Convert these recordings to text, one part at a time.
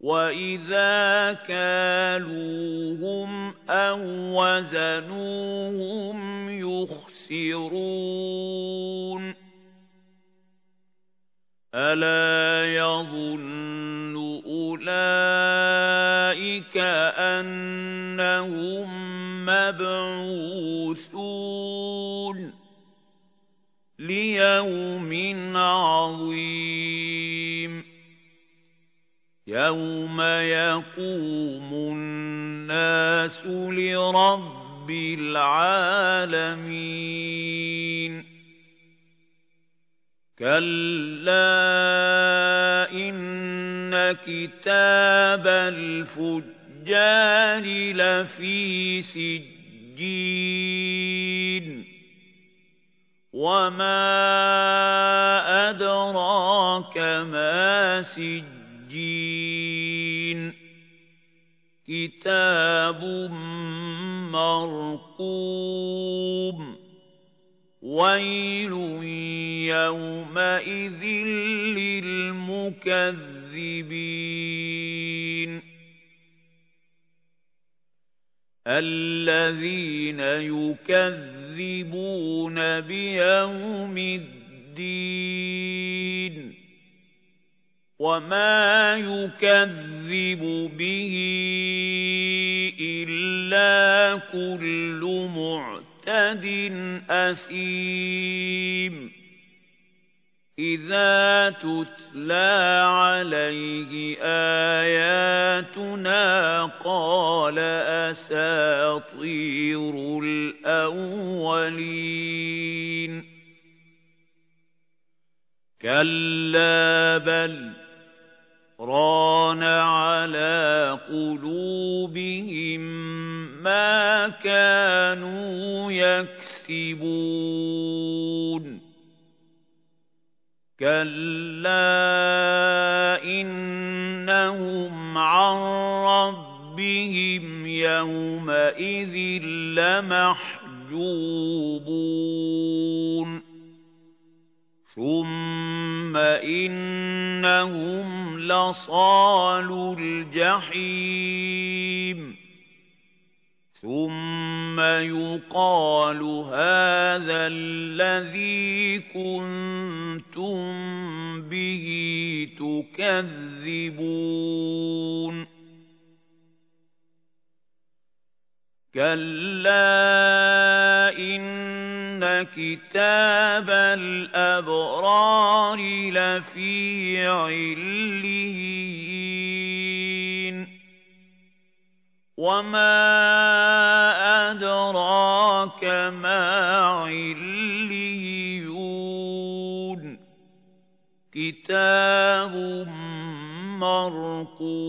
وَإِذَا كَالُوهُمْ أَو وَّزَنُوهُمْ يُخْسِرُونَ أَلَا يَظُنُّ أُولَئِكَ أَنَّهُم يَوْمَ يَقُومُ النَّاسُ لِرَبِّ الْعَالَمِينَ كَلَّا إِنَّ كِتَابَ الْفُجَّارِ لَفِي سِجِّينٍ وَمَا أَدْرَاكَ مَا سِجِّينٌ كتاب مرقوم ويل يومئذ للمكذبين الذين يكذبون بيوم الدين وَمَا يُكَذِّبُ بِهِ إِلَّا كُلُّ مُعْتَدٍ أَثِيمٍ إِذَا تُتْلَى عَلَيْهِ آيَاتُنَا قَالَ أَسَاطِيرُ الْأَوَّلِينَ كَلَّا بَلْ ران على قلوبهم ما كانوا يكسبون. كلا إنهم عن ربهم يومئذ لمحجوبون. ثم إنهم لصال الجحيم ثم يقال هذا الذي كنتم به تكذبون كلا كِتَابَ الْأَبْرَارِ لَفِي عِلِّيِّينَ وَمَا أَدْرَاكَ مَا عِلِّيُّونَ كِتَابٌ مَّرْقُومٌ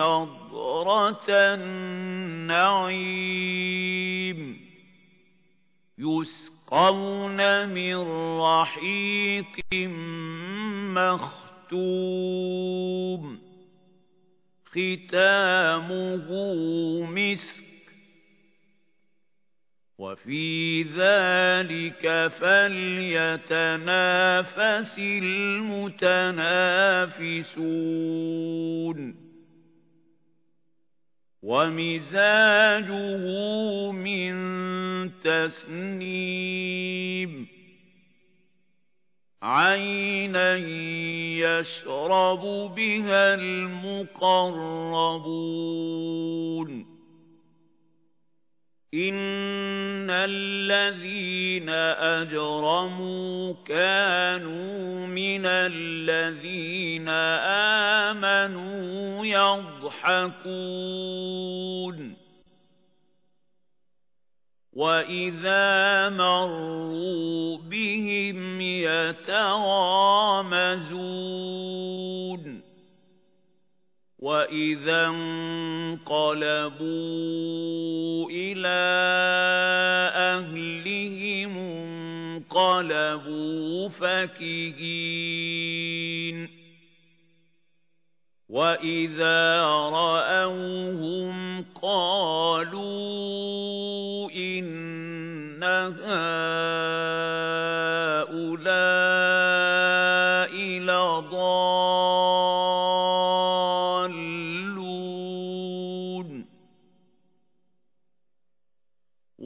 نَضْرَةَ النَّعِيمِ. يُسْقَوْنَ مِن رَّحِيقٍ مَّخْتُومٍ. خِتَامُهُ مِسْكٌ. وَفِي ذَلِكَ فَلْيَتَنَافَسِ الْمُتَنَافِسُونَ. وَمِزَاجُهُ مِن تَسْنِيمٍ. عَيْنًا يَشْرَبُ بِهَا الْمُقَرَّبُونَ. إِنَّ الَّذِينَ أَجْرَمُوا كَانُوا مِنَ الَّذِينَ آمَنُوا يَضْحَكُونَ وَإِذَا مَرُّوا بِهِمْ يَتَغَامَزُونَ وَإِذَا انقَلَبُوا إِلَى أَهْلِهِمُ انقَلَبُوا فَكِهِينَ وَإِذَا رَأَوْهُمْ قَالُوا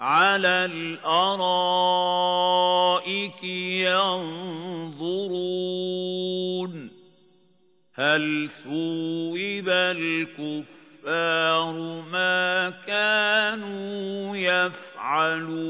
عَلَى الْأَرَائِكِ يَنظُرُونَ هَلْ ثُوِّبَ الْكُفَّارُ مَا كَانُوا يَفْعَلُونَ